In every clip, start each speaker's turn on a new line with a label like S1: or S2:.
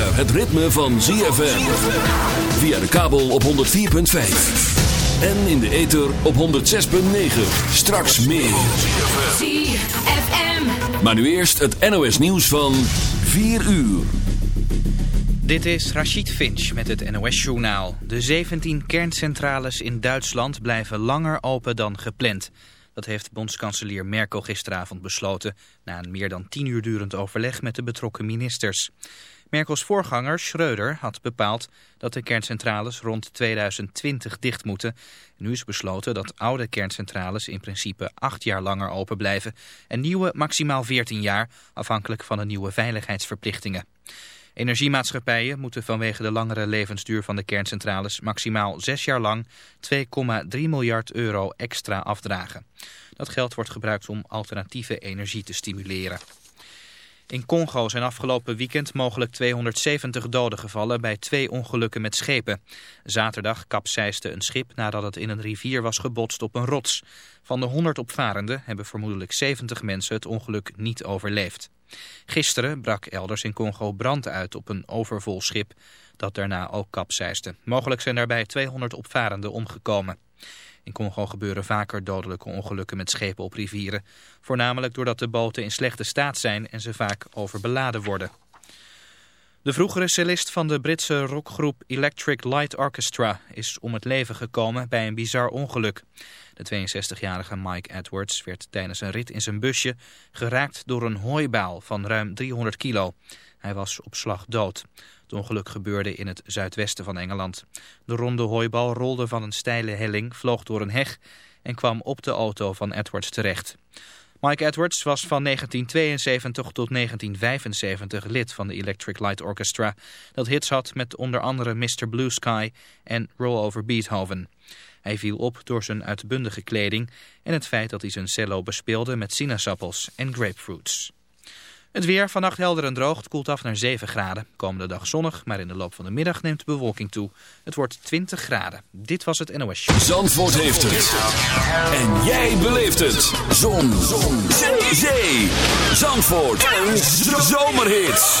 S1: zover het ritme van ZFM. Via de kabel op 104.5. En in de ether op 106.9. Straks meer.
S2: ZFM.
S1: Maar nu eerst het NOS nieuws van 4 uur.
S3: Dit is Rachid Finch met het NOS-journaal. De 17 kerncentrales in Duitsland blijven langer open dan gepland. Dat heeft bondskanselier Merkel gisteravond besloten... na een meer dan 10 uur durend overleg met de betrokken ministers. Merkels voorganger Schreuder had bepaald dat de kerncentrales rond 2020 dicht moeten. Nu is besloten dat oude kerncentrales in principe acht jaar langer open blijven... en nieuwe maximaal 14 jaar, afhankelijk van de nieuwe veiligheidsverplichtingen. Energiemaatschappijen moeten vanwege de langere levensduur van de kerncentrales maximaal zes jaar lang 2,3 miljard euro extra afdragen. Dat geld wordt gebruikt om alternatieve energie te stimuleren. In Congo zijn afgelopen weekend mogelijk 270 doden gevallen bij twee ongelukken met schepen. Zaterdag kapseisde een schip nadat het in een rivier was gebotst op een rots. Van de 100 opvarenden hebben vermoedelijk 70 mensen het ongeluk niet overleefd. Gisteren brak elders in Congo brand uit op een overvol schip dat daarna ook kapseisde. Mogelijk zijn daarbij 200 opvarenden omgekomen. In Congo gebeuren vaker dodelijke ongelukken met schepen op rivieren. Voornamelijk doordat de boten in slechte staat zijn en ze vaak overbeladen worden. De vroegere cellist van de Britse rockgroep Electric Light Orchestra is om het leven gekomen bij een bizar ongeluk. De 62-jarige Mike Edwards werd tijdens een rit in zijn busje geraakt door een hooibaal van ruim 300 kilo. Hij was op slag dood. Het ongeluk gebeurde in het zuidwesten van Engeland. De ronde hooibal rolde van een steile helling, vloog door een heg en kwam op de auto van Edwards terecht. Mike Edwards was van 1972 tot 1975 lid van de Electric Light Orchestra. Dat hits had met onder andere Mr. Blue Sky en Roll Over Beethoven. Hij viel op door zijn uitbundige kleding en het feit dat hij zijn cello bespeelde met sinaasappels en grapefruits. Het weer, vannacht helder en droog, het koelt af naar 7 graden. Komende dag zonnig, maar in de loop van de middag neemt de bewolking toe. Het wordt 20 graden. Dit was het NOS.
S1: Zandvoort heeft het. En jij beleeft het. Zon. Zon. Zee. Zee. Zandvoort. Een zomerhit.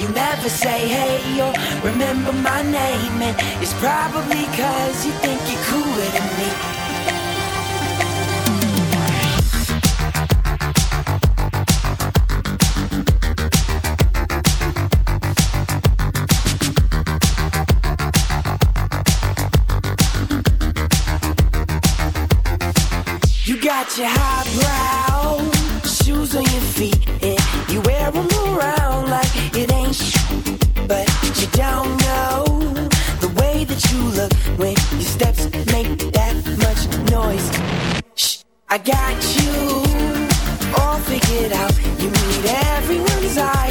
S4: never say hey or remember my name, and it's probably cause you think you're cooler than me. You got your highbrow shoes on your feet, and you wear them don't know the way that you look when your steps make that much noise. Shh, I got you all figured out. You need everyone's eyes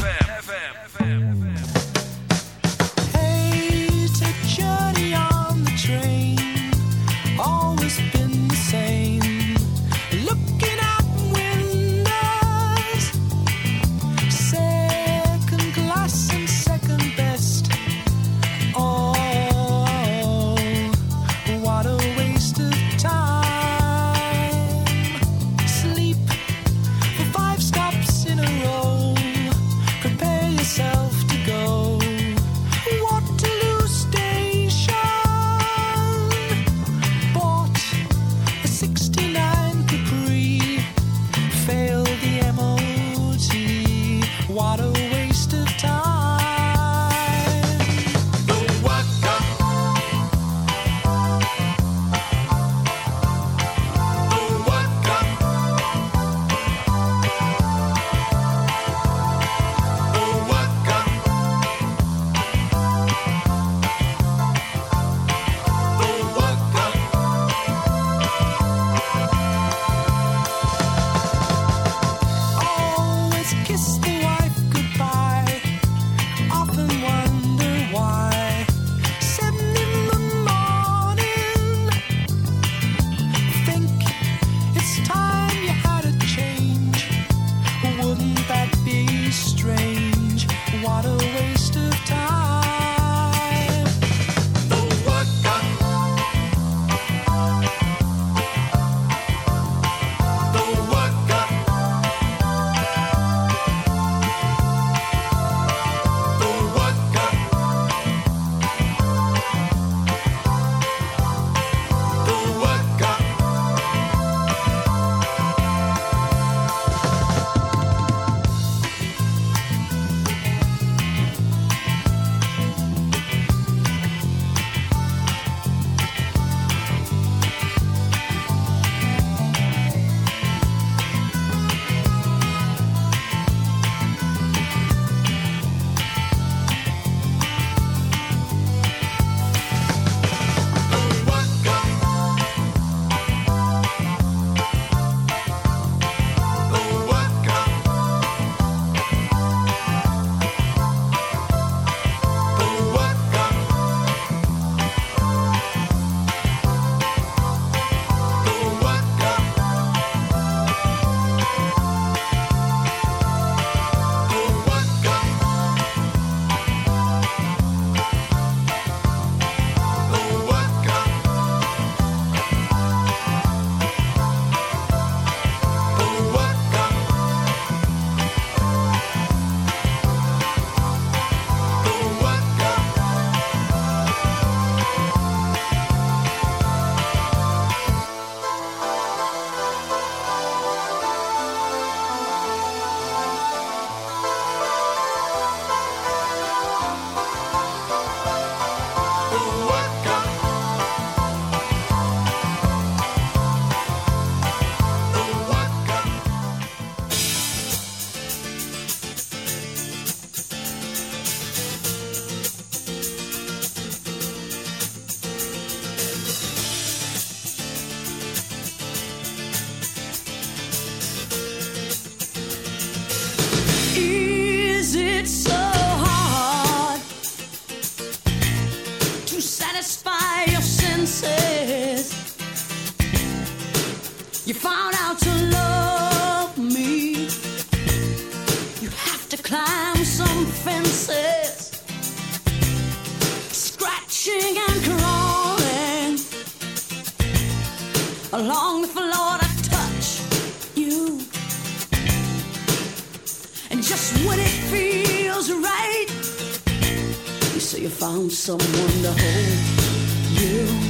S5: Found someone to hold you.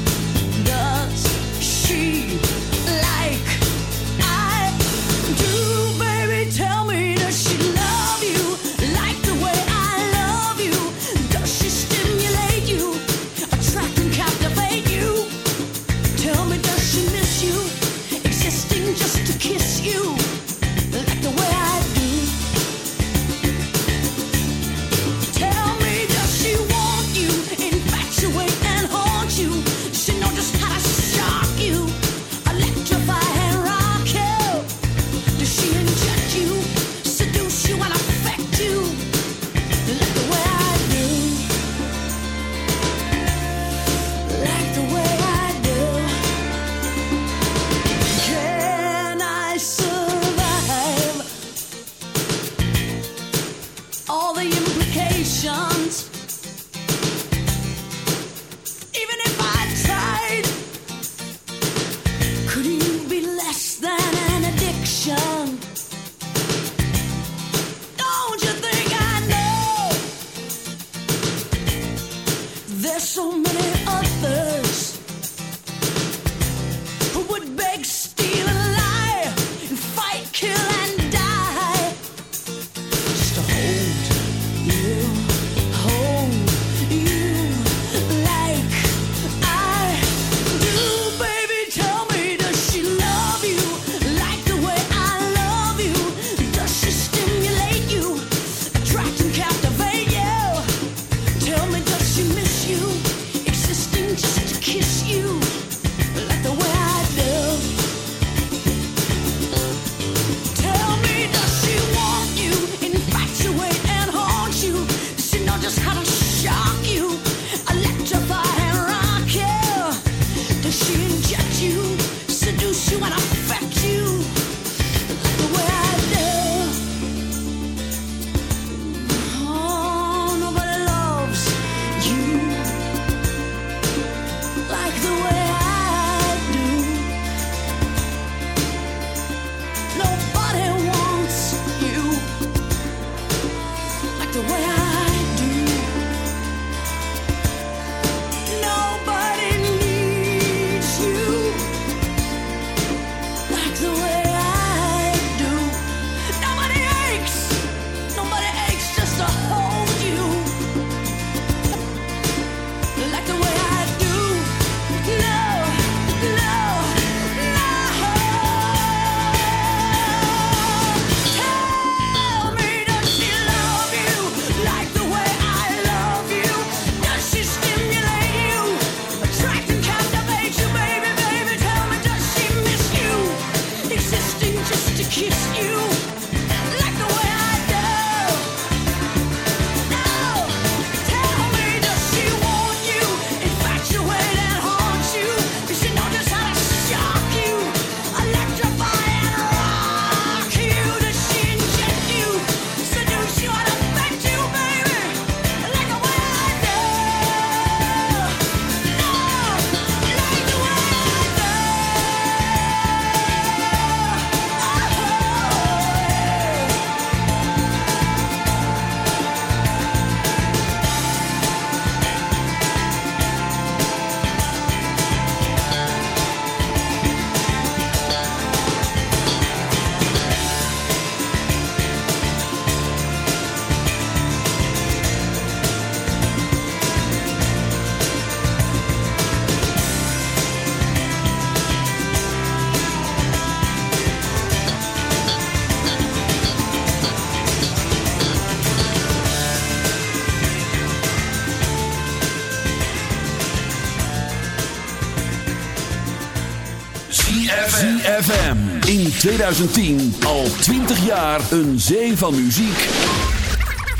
S1: 2010 al 20 jaar een zee van muziek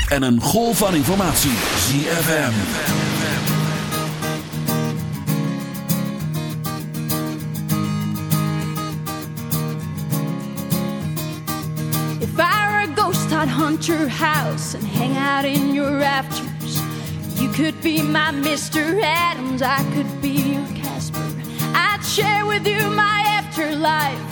S1: en een golf van informatie. ZFM.
S6: If I were a ghost, I'd hunt your house and hang out in your rafters. You could be my Mr. Adams, I could be your Casper. I'd share with you my afterlife.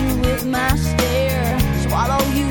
S6: you with my stare, swallow you.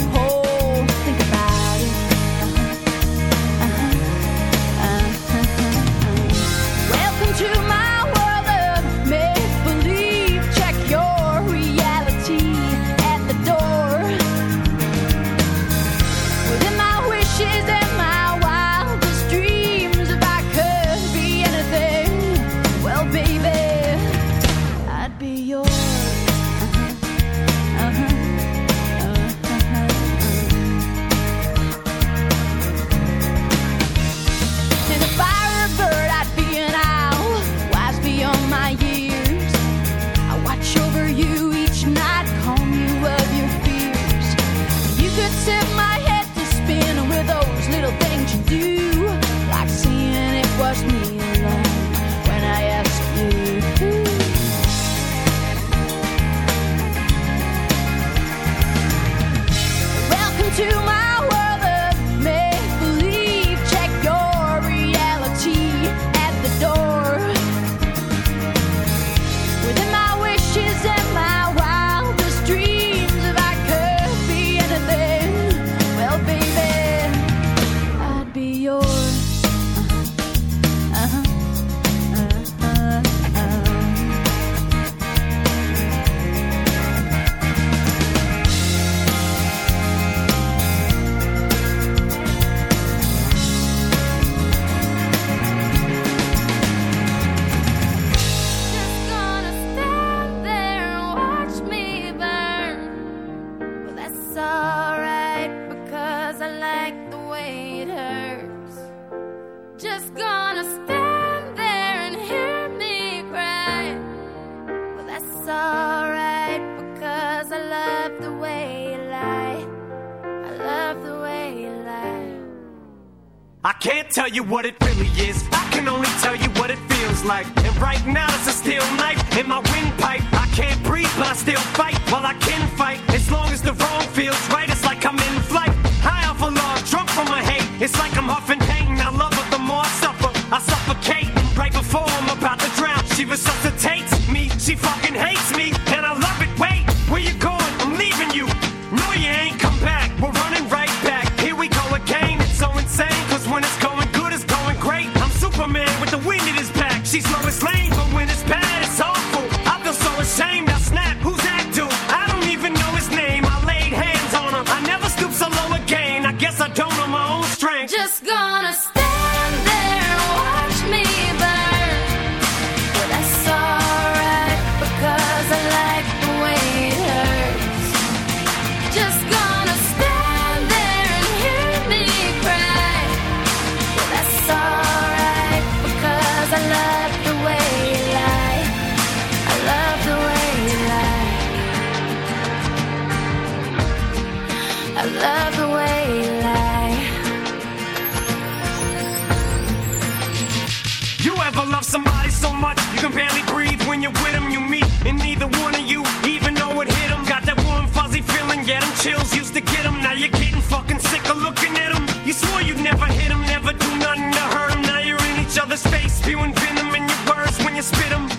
S6: you
S7: what it much. You can barely breathe when you're with him. You meet, and neither one of you even know it hit him. Got that warm, fuzzy feeling. get them chills used to get him. Now you're getting fucking sick of looking at him. You swore you'd never hit him, never do nothing to hurt him. Now you're in each other's face, spewing venom in your words when you spit him.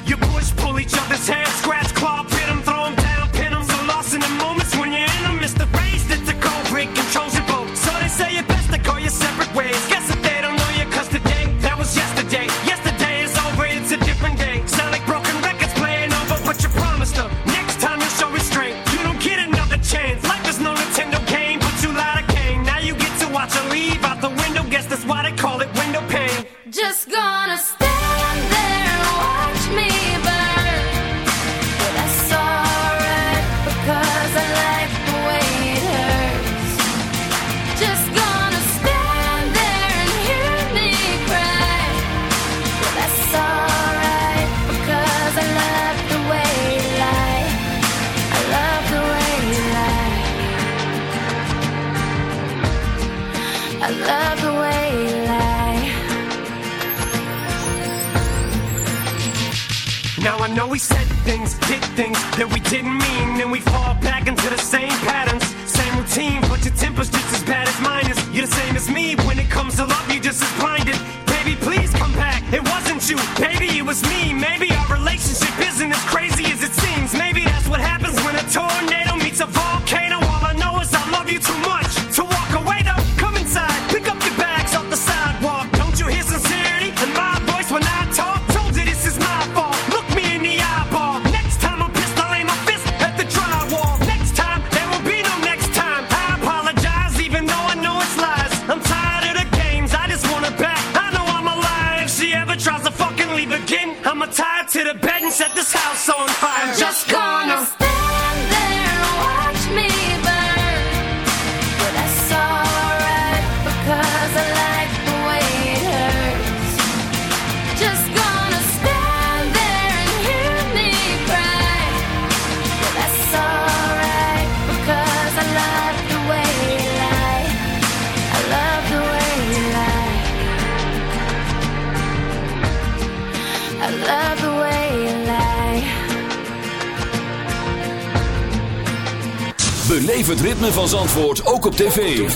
S7: Zandvoort ook op tv.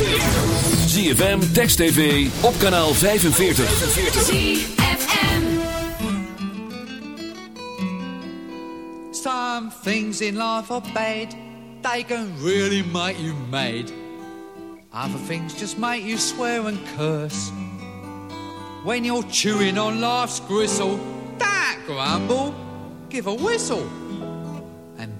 S7: ZFM, Text TV, op kanaal 45.
S6: ZFM.
S8: Some things in life are bad, they can really make you mad. Other things just make you swear and curse. When you're chewing on life's gristle, don't grumble, give a whistle.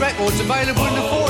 S8: record's available in the foyer.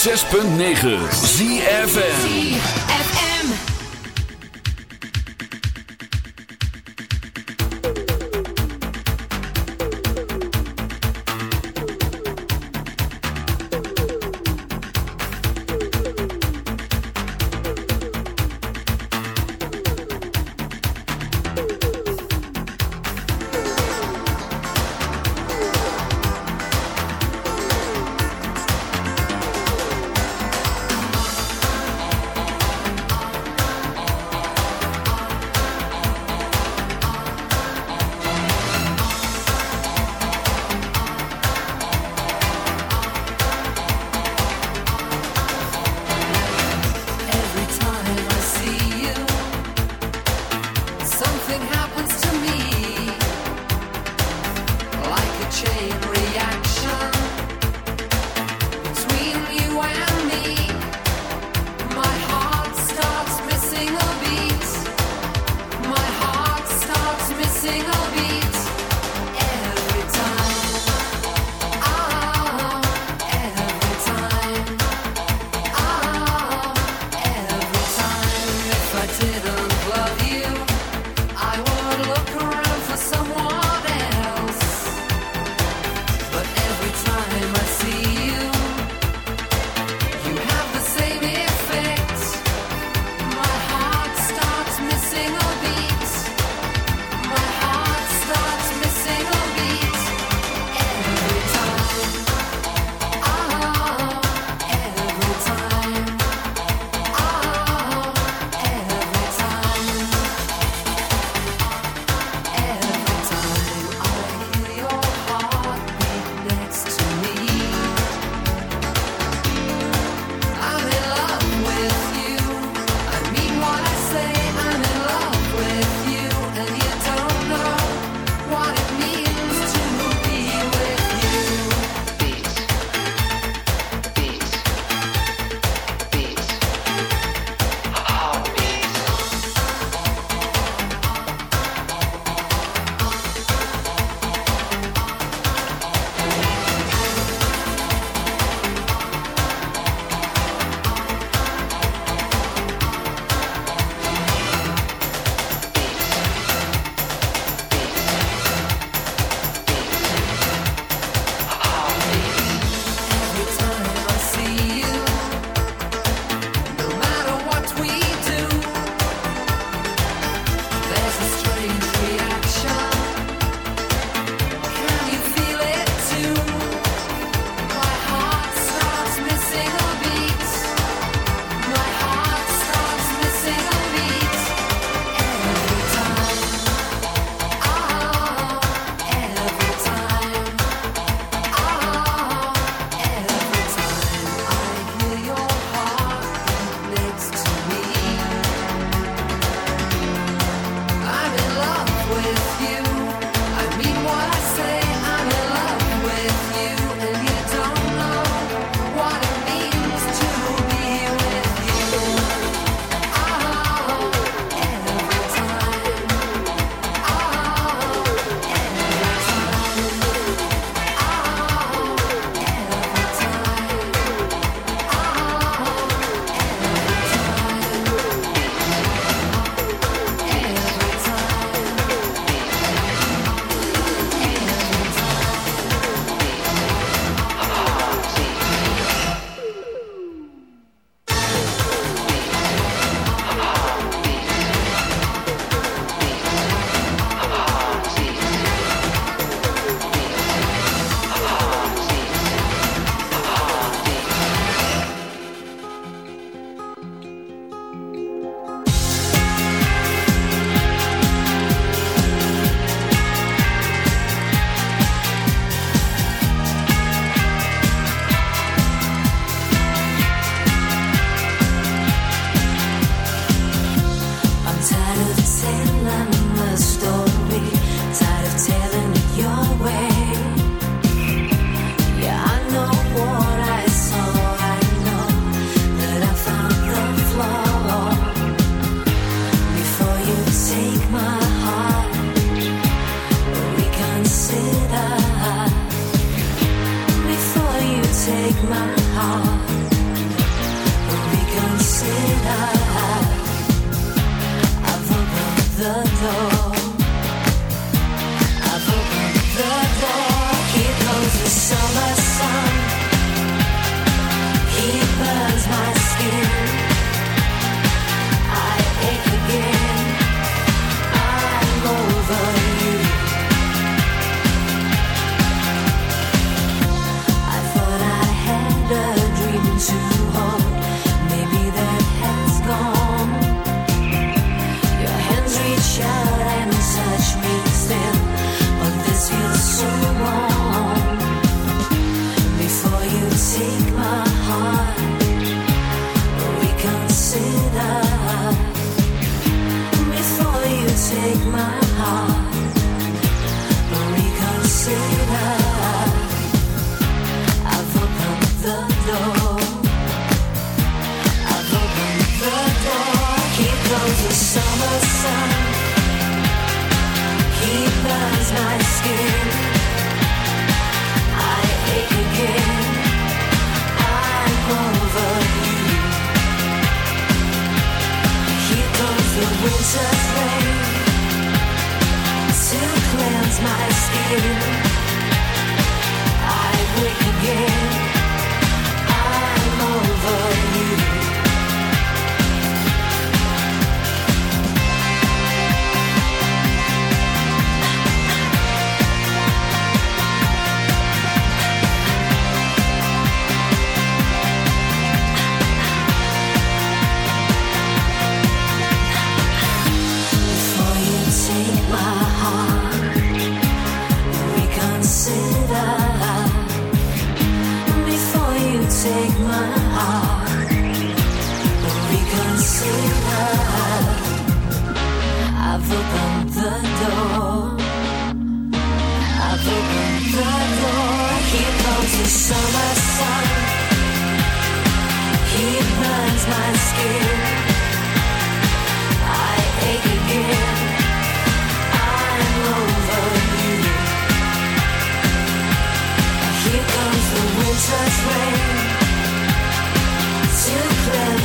S1: 106.9
S9: ZFN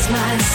S9: my